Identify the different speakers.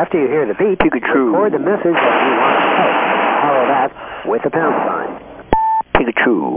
Speaker 1: After you hear the beep, you
Speaker 2: Pikachu.
Speaker 1: record the message that you want to say. Follow that with the pound sign.
Speaker 2: Pikachu.